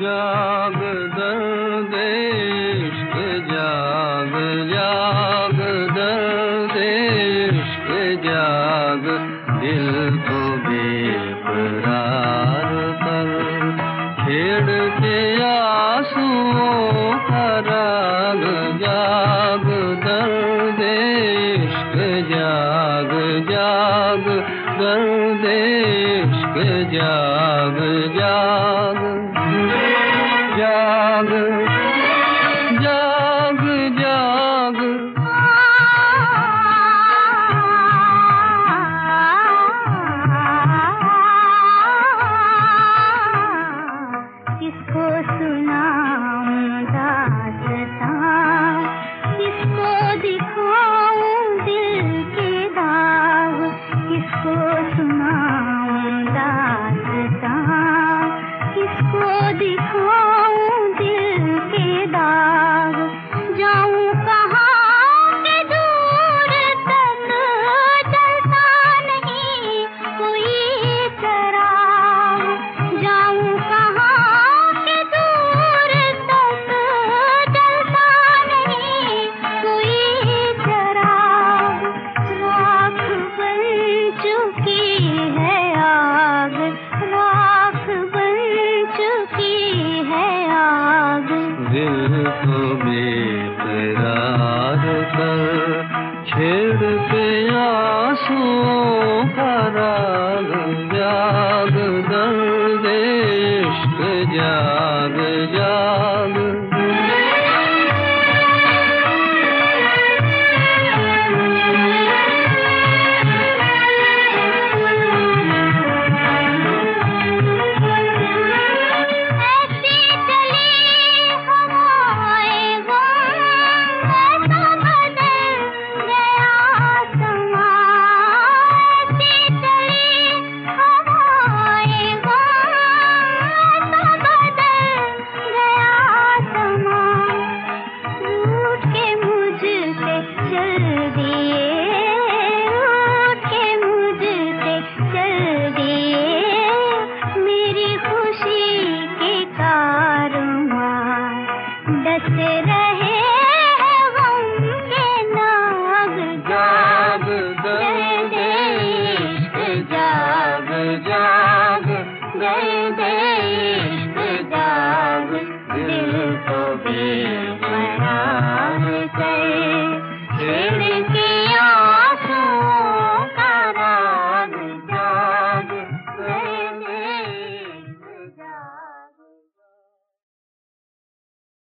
जाग दर्द इश्क जाग जाग दर्द इश्क जाग। दिल को बेकरार कर छेड़ के आंसुओं का राग। जाग दर्द इश्क जाग जाग दर्द इश्क जाग जाग yonder दिल को बेकरार कर छेड़ते आँसू